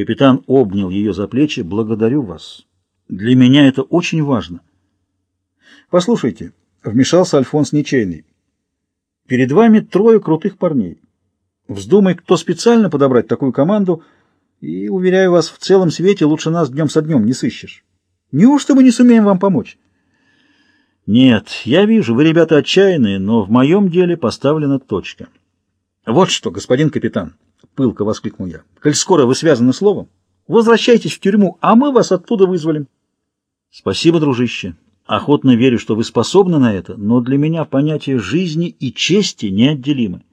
Капитан обнял ее за плечи. «Благодарю вас. Для меня это очень важно». «Послушайте», — вмешался Альфонс Ничейный, — «перед вами трое крутых парней. Вздумай, кто специально подобрать такую команду, и, уверяю вас, в целом свете лучше нас днем со днем не сыщешь. Неужто мы не сумеем вам помочь?» «Нет, я вижу, вы, ребята, отчаянные, но в моем деле поставлена точка». «Вот что, господин капитан», — пылко воскликнул я, — «коль скоро вы связаны словом, возвращайтесь в тюрьму, а мы вас оттуда вызволим». «Спасибо, дружище. Охотно верю, что вы способны на это, но для меня понятие жизни и чести неотделимы».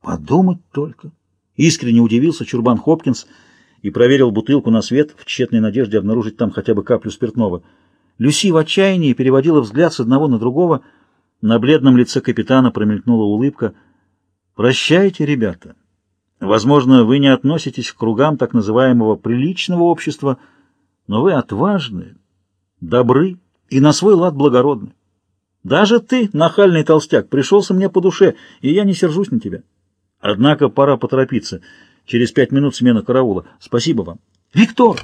«Подумать только!» — искренне удивился Чурбан Хопкинс и проверил бутылку на свет в тщетной надежде обнаружить там хотя бы каплю спиртного. Люси в отчаянии переводила взгляд с одного на другого. На бледном лице капитана промелькнула улыбка. «Прощайте, ребята. Возможно, вы не относитесь к кругам так называемого приличного общества, но вы отважны, добры и на свой лад благородны. Даже ты, нахальный толстяк, пришелся мне по душе, и я не сержусь на тебя. Однако пора поторопиться. Через пять минут смена караула. Спасибо вам. Виктор!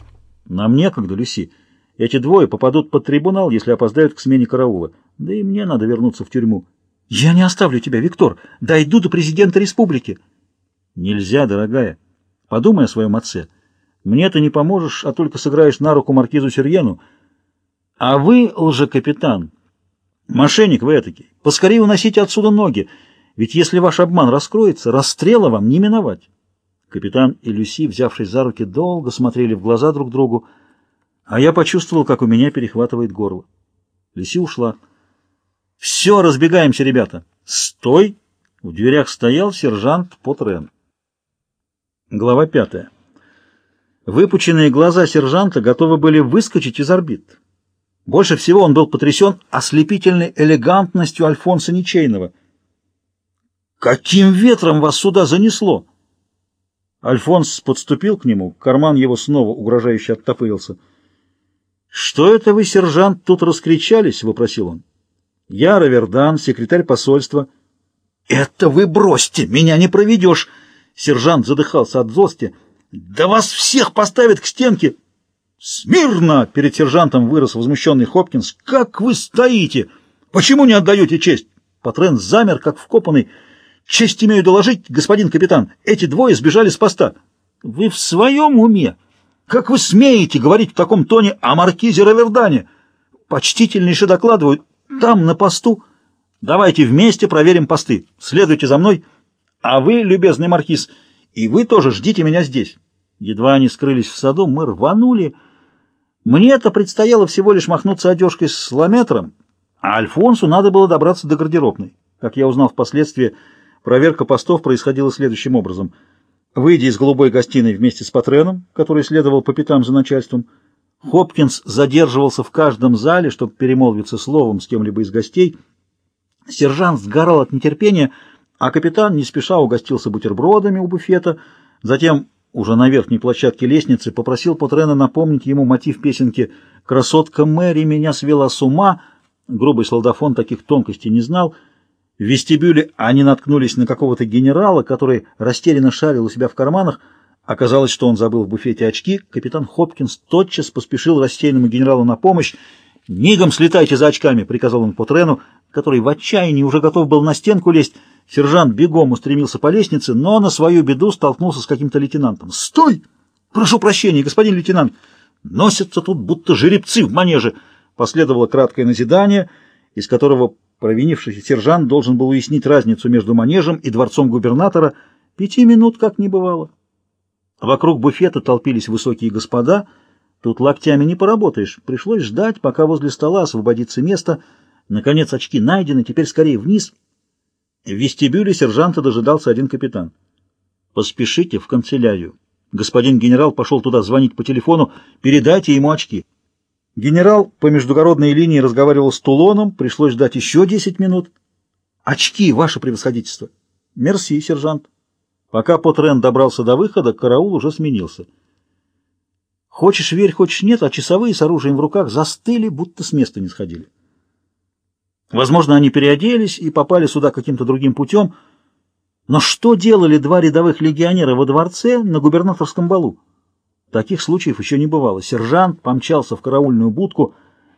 Нам некогда, Люси. Эти двое попадут под трибунал, если опоздают к смене караула. Да и мне надо вернуться в тюрьму. Я не оставлю тебя, Виктор. Дойду до президента республики. Нельзя, дорогая. Подумай о своем отце. Мне ты не поможешь, а только сыграешь на руку маркизу Сирьену. А вы, лжекапитан, мошенник вы этакий, поскорее уносите отсюда ноги, ведь если ваш обман раскроется, расстрела вам не миновать. Капитан и Люси, взявшись за руки, долго смотрели в глаза друг другу, а я почувствовал, как у меня перехватывает горло. Лиси ушла. «Все, разбегаемся, ребята!» «Стой!» В дверях стоял сержант Потрен. Глава пятая. Выпученные глаза сержанта готовы были выскочить из орбит. Больше всего он был потрясен ослепительной элегантностью Альфонса Ничейного. «Каким ветром вас сюда занесло?» Альфонс подступил к нему, карман его снова угрожающе оттопырился — «Что это вы, сержант, тут раскричались?» — вопросил он. «Я Равердан, секретарь посольства». «Это вы бросьте! Меня не проведешь!» Сержант задыхался от злости. «Да вас всех поставят к стенке!» «Смирно!» — перед сержантом вырос возмущенный Хопкинс. «Как вы стоите? Почему не отдаете честь?» Патрен замер, как вкопанный. «Честь имею доложить, господин капитан. Эти двое сбежали с поста». «Вы в своем уме?» Как вы смеете говорить в таком тоне о маркизе Равердане? Почтительнейше докладывают. Там, на посту. Давайте вместе проверим посты. Следуйте за мной. А вы, любезный маркиз, и вы тоже ждите меня здесь. Едва они скрылись в саду, мы рванули. Мне-то предстояло всего лишь махнуться одежкой с лометром, а Альфонсу надо было добраться до гардеробной. Как я узнал впоследствии, проверка постов происходила следующим образом — Выйдя из голубой гостиной вместе с Патреном, который следовал по пятам за начальством, Хопкинс задерживался в каждом зале, чтобы перемолвиться словом с кем-либо из гостей. Сержант сгорал от нетерпения, а капитан не спеша угостился бутербродами у буфета. Затем, уже на верхней площадке лестницы, попросил Патрена напомнить ему мотив песенки «Красотка Мэри меня свела с ума». Грубый солдафон таких тонкостей не знал — в вестибюле они наткнулись на какого-то генерала, который растерянно шарил у себя в карманах. Оказалось, что он забыл в буфете очки. Капитан Хопкинс тотчас поспешил растерянному генералу на помощь. «Мигом слетайте за очками!» — приказал он Потрену, который в отчаянии уже готов был на стенку лезть. Сержант бегом устремился по лестнице, но на свою беду столкнулся с каким-то лейтенантом. «Стой! Прошу прощения, господин лейтенант! Носятся тут будто жеребцы в манеже!» Последовало краткое назидание, из которого Провинившийся сержант должен был уяснить разницу между манежем и дворцом губернатора. Пяти минут как не бывало. Вокруг буфета толпились высокие господа. Тут локтями не поработаешь. Пришлось ждать, пока возле стола освободится место. Наконец очки найдены, теперь скорее вниз. В вестибюле сержанта дожидался один капитан. «Поспешите в канцелярию. Господин генерал пошел туда звонить по телефону. Передайте ему очки». Генерал по междугородной линии разговаривал с Тулоном, пришлось ждать еще 10 минут. «Очки, ваше превосходительство!» «Мерси, сержант!» Пока Потрен добрался до выхода, караул уже сменился. Хочешь верь, хочешь нет, а часовые с оружием в руках застыли, будто с места не сходили. Возможно, они переоделись и попали сюда каким-то другим путем, но что делали два рядовых легионера во дворце на губернаторском балу? Таких случаев еще не бывало. Сержант помчался в караульную будку,